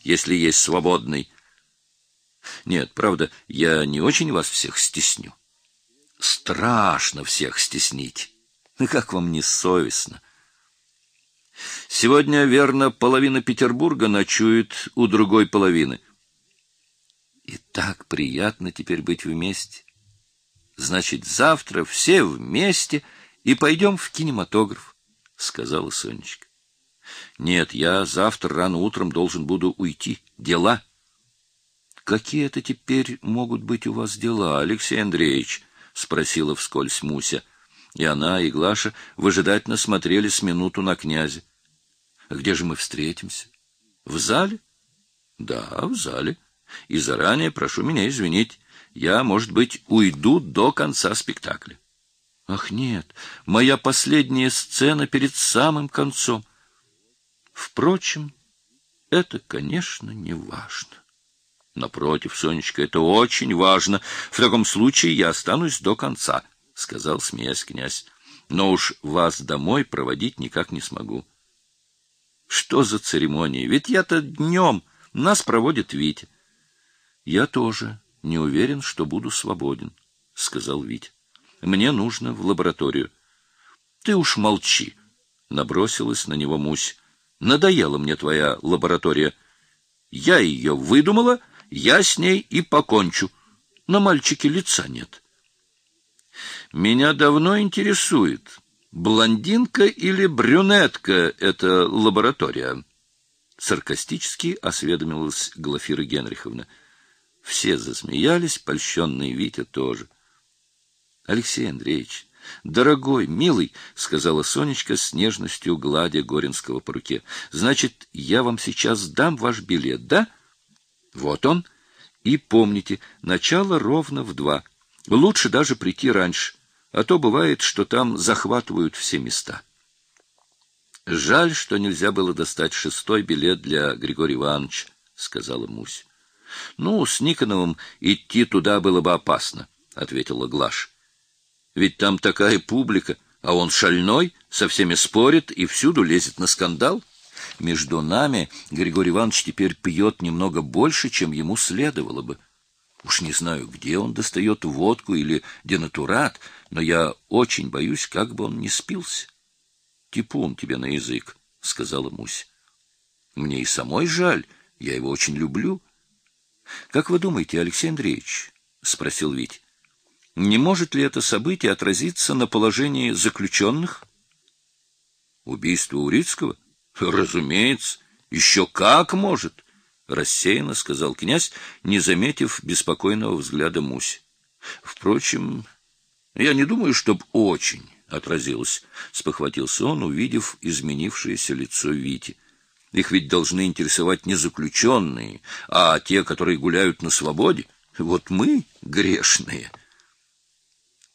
если есть свободный. Нет, правда, я не очень вас всех стесню. Страшно всех стеснить. Ну, как вам не совестно? Сегодня, верно, половина Петербурга ночует у другой половины. И так приятно теперь быть вместе. Значит, завтра все вместе и пойдем в кинематограф, — сказала Сонечка. Нет, я завтра рано утром должен буду уйти. Дела. Какие это теперь могут быть у вас дела, Алексей Андреевич? — спросила вскользь Муся. И она, и Глаша выжидательно смотрели с минуту на князя. — Где же мы встретимся? — В зале? — Да, в зале. И заранее прошу меня извинить. Я, может быть, уйду до конца спектакля. Ах, нет, моя последняя сцена перед самым концом. Впрочем, это, конечно, не важно. Напротив, Сонечка, это очень важно. В таком случае я останусь до конца, — сказал, смеясь князь. Но уж вас домой проводить никак не смогу. Что за церемония? Ведь я-то днем, нас проводит Витя. Я тоже не уверен, что буду свободен, — сказал Витя. Мне нужно в лабораторию. Ты уж молчи, — набросилась на него Мусь. Надоела мне твоя лаборатория. Я ее выдумала, я с ней и покончу. На мальчике лица нет. Меня давно интересует, блондинка или брюнетка эта лаборатория. Саркастически осведомилась Глафира Генриховна. Все засмеялись, польщенный Витя тоже. Алексей Андреевич, «Дорогой, милый», — сказала Сонечка с нежностью, гладя Горинского по руке, — «значит, я вам сейчас дам ваш билет, да?» «Вот он. И помните, начало ровно в два. Лучше даже прийти раньше, а то бывает, что там захватывают все места». «Жаль, что нельзя было достать шестой билет для Григория Ивановича», — сказала Мусь. «Ну, с Никоновым идти туда было бы опасно», — ответила Глаш. Ведь там такая публика, а он шальной, со всеми спорит и всюду лезет на скандал. Между нами Григорий Иванович теперь пьет немного больше, чем ему следовало бы. Уж не знаю, где он достает водку или денатурат, но я очень боюсь, как бы он не спился. — Типун тебе на язык, — сказала Мусь. — Мне и самой жаль, я его очень люблю. — Как вы думаете, Алексей Андреевич? — спросил Вить. Не может ли это событие отразиться на положении заключенных? Убийство Урицкого? Разумеется, еще как может, рассеянно сказал князь, не заметив беспокойного взгляда Муси. Впрочем, я не думаю, чтоб очень отразилось, спохватился он, увидев изменившееся лицо Вити. Их ведь должны интересовать не заключенные, а те, которые гуляют на свободе. Вот мы грешные.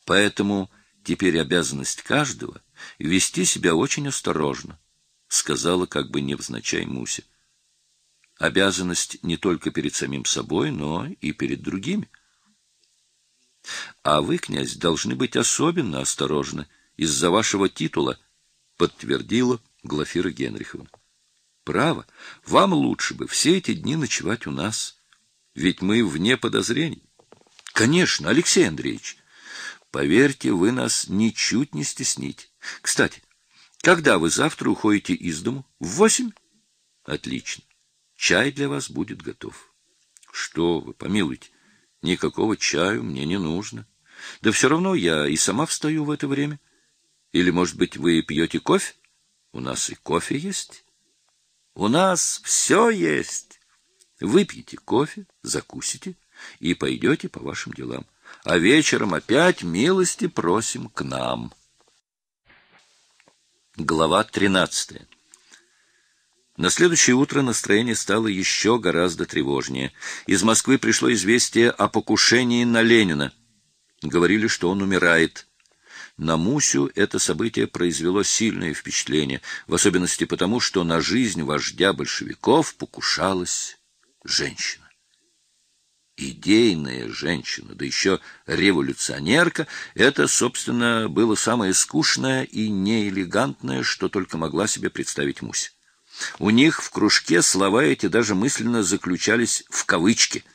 Поэтому теперь обязанность каждого — вести себя очень осторожно, — сказала как бы невзначай Муся. Обязанность не только перед самим собой, но и перед другими. А вы, князь, должны быть особенно осторожны из-за вашего титула, — подтвердила Глафира Генриховна. Право, вам лучше бы все эти дни ночевать у нас, ведь мы вне подозрений. Конечно, Алексей Андреевич, Поверьте, вы нас ничуть не стесните. Кстати, когда вы завтра уходите из дому? В восемь? Отлично. Чай для вас будет готов. Что вы, помилуйте, никакого чаю мне не нужно. Да все равно я и сама встаю в это время. Или, может быть, вы пьете кофе? У нас и кофе есть. У нас все есть. Выпьете кофе, закусите и пойдете по вашим делам а вечером опять милости просим к нам. Глава тринадцатая. На следующее утро настроение стало еще гораздо тревожнее. Из Москвы пришло известие о покушении на Ленина. Говорили, что он умирает. На Мусю это событие произвело сильное впечатление, в особенности потому, что на жизнь вождя большевиков покушалась женщина идейная женщина, да еще революционерка, это, собственно, было самое скучное и неэлегантное, что только могла себе представить Муся. У них в кружке слова эти даже мысленно заключались в кавычки —